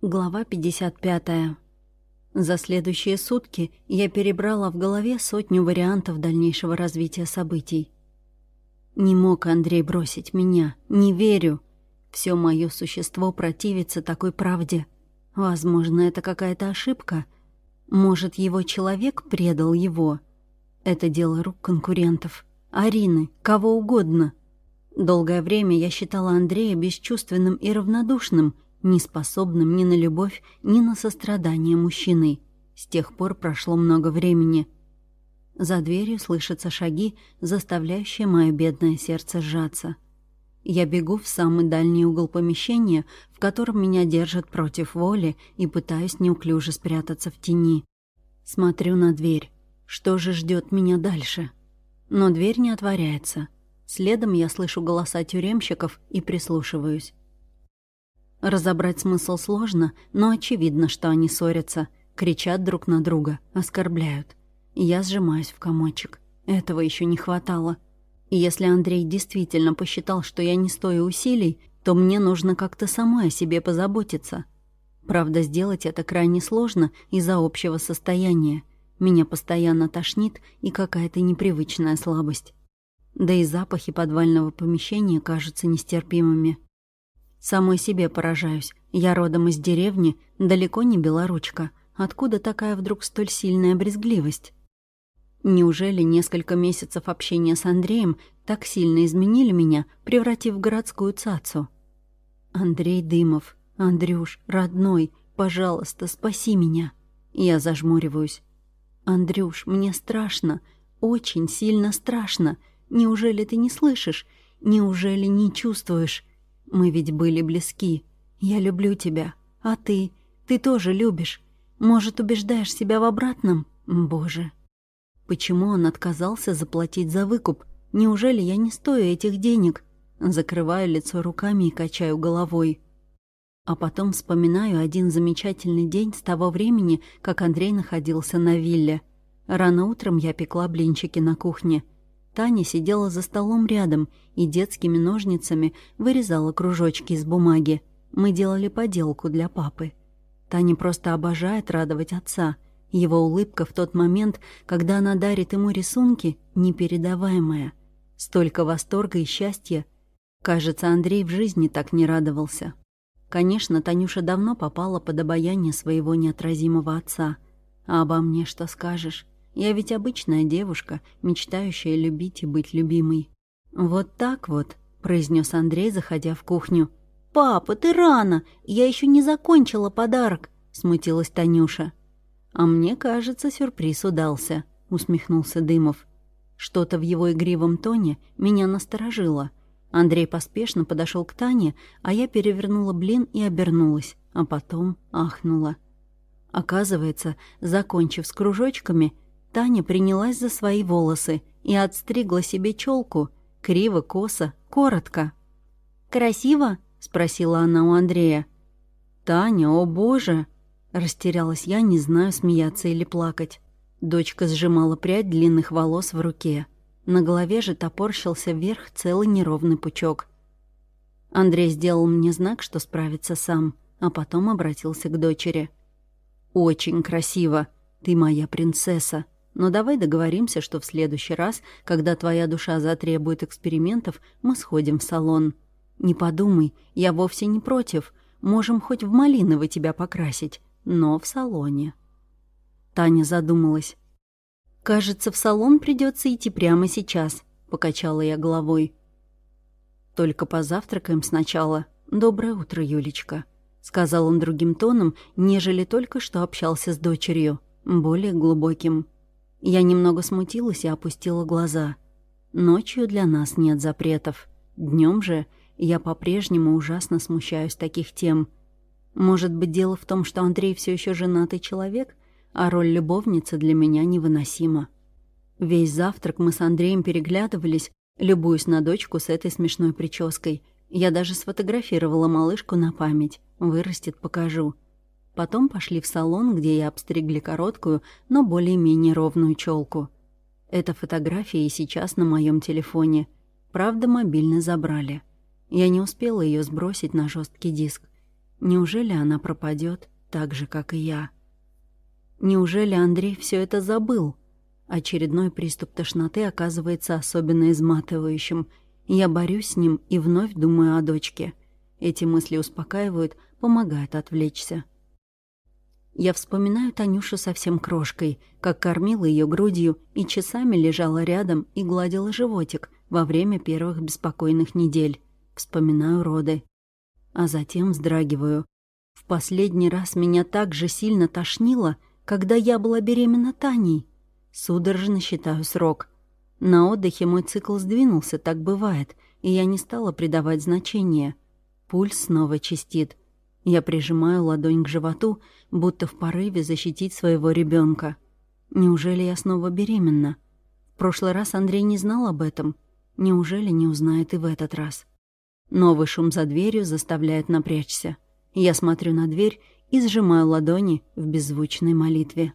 Глава 55. За следующие сутки я перебрала в голове сотню вариантов дальнейшего развития событий. Не мог Андрей бросить меня, не верю. Все мое существо противится такой правде. Возможно, это какая-то ошибка. Может, его человек предал его. Это дело рук конкурентов. Арины, кого угодно. Долгое время я считала Андрея бесчувственным и равнодушным — неспособным ни на любовь, ни на сострадание мужчины. С тех пор прошло много времени. За дверью слышатся шаги, заставляющие мое бедное сердце сжаться. Я бегу в самый дальний угол помещения, в котором меня держат против воли, и пытаюсь неуклюже спрятаться в тени. Смотрю на дверь. Что же ждет меня дальше? Но дверь не отворяется. Следом я слышу голоса тюремщиков и прислушиваюсь. Разобрать смысл сложно, но очевидно, что они ссорятся, кричат друг на друга, оскорбляют. Я сжимаюсь в комочек. Этого еще не хватало. И если Андрей действительно посчитал, что я не стою усилий, то мне нужно как-то самой о себе позаботиться. Правда, сделать это крайне сложно из-за общего состояния. Меня постоянно тошнит и какая-то непривычная слабость. Да и запахи подвального помещения кажутся нестерпимыми. Самой себе поражаюсь. Я родом из деревни, далеко не белоручка. Откуда такая вдруг столь сильная брезгливость? Неужели несколько месяцев общения с Андреем так сильно изменили меня, превратив в городскую цацу? Андрей Дымов, Андрюш, родной, пожалуйста, спаси меня. Я зажмуриваюсь. Андрюш, мне страшно, очень сильно страшно. Неужели ты не слышишь? Неужели не чувствуешь? Мы ведь были близки. Я люблю тебя. А ты? Ты тоже любишь. Может, убеждаешь себя в обратном? Боже. Почему он отказался заплатить за выкуп? Неужели я не стою этих денег? Закрываю лицо руками и качаю головой. А потом вспоминаю один замечательный день с того времени, как Андрей находился на вилле. Рано утром я пекла блинчики на кухне — Таня сидела за столом рядом и детскими ножницами вырезала кружочки из бумаги. Мы делали поделку для папы. Таня просто обожает радовать отца. Его улыбка в тот момент, когда она дарит ему рисунки, непередаваемая. Столько восторга и счастья. Кажется, Андрей в жизни так не радовался. Конечно, Танюша давно попала под обаяние своего неотразимого отца. А обо мне что скажешь? Я ведь обычная девушка, мечтающая любить и быть любимой. «Вот так вот», — произнес Андрей, заходя в кухню. «Папа, ты рано! Я еще не закончила подарок!» — смутилась Танюша. «А мне кажется, сюрприз удался», — усмехнулся Дымов. Что-то в его игривом тоне меня насторожило. Андрей поспешно подошел к Тане, а я перевернула блин и обернулась, а потом ахнула. Оказывается, закончив с кружочками, Таня принялась за свои волосы и отстригла себе челку, криво, косо, коротко. «Красиво?» — спросила она у Андрея. «Таня, о боже!» — растерялась я, не знаю, смеяться или плакать. Дочка сжимала прядь длинных волос в руке. На голове же топорщился вверх целый неровный пучок. Андрей сделал мне знак, что справится сам, а потом обратился к дочери. «Очень красиво. Ты моя принцесса. Но давай договоримся, что в следующий раз, когда твоя душа затребует экспериментов, мы сходим в салон. Не подумай, я вовсе не против. Можем хоть в малиновый тебя покрасить, но в салоне». Таня задумалась. «Кажется, в салон придется идти прямо сейчас», — покачала я головой. «Только позавтракаем сначала. Доброе утро, Юлечка», — сказал он другим тоном, нежели только что общался с дочерью, более глубоким. Я немного смутилась и опустила глаза. Ночью для нас нет запретов. Днем же я по-прежнему ужасно смущаюсь таких тем. Может быть, дело в том, что Андрей все еще женатый человек, а роль любовницы для меня невыносима. Весь завтрак мы с Андреем переглядывались, любуясь на дочку с этой смешной прической. Я даже сфотографировала малышку на память. Вырастет, покажу. Потом пошли в салон, где я обстригли короткую, но более-менее ровную челку. Эта фотография и сейчас на моем телефоне. Правда, мобильный забрали. Я не успела ее сбросить на жесткий диск. Неужели она пропадет так же, как и я? Неужели Андрей все это забыл? Очередной приступ тошноты оказывается особенно изматывающим. Я борюсь с ним и вновь думаю о дочке. Эти мысли успокаивают, помогают отвлечься. Я вспоминаю Танюшу совсем крошкой, как кормила ее грудью и часами лежала рядом и гладила животик во время первых беспокойных недель. Вспоминаю роды. А затем вздрагиваю. В последний раз меня так же сильно тошнило, когда я была беременна Таней. Судорожно считаю срок. На отдыхе мой цикл сдвинулся, так бывает, и я не стала придавать значения. Пульс снова чистит. Я прижимаю ладонь к животу, будто в порыве защитить своего ребенка. Неужели я снова беременна? В прошлый раз Андрей не знал об этом. Неужели не узнает и в этот раз? Новый шум за дверью заставляет напрячься. Я смотрю на дверь и сжимаю ладони в беззвучной молитве.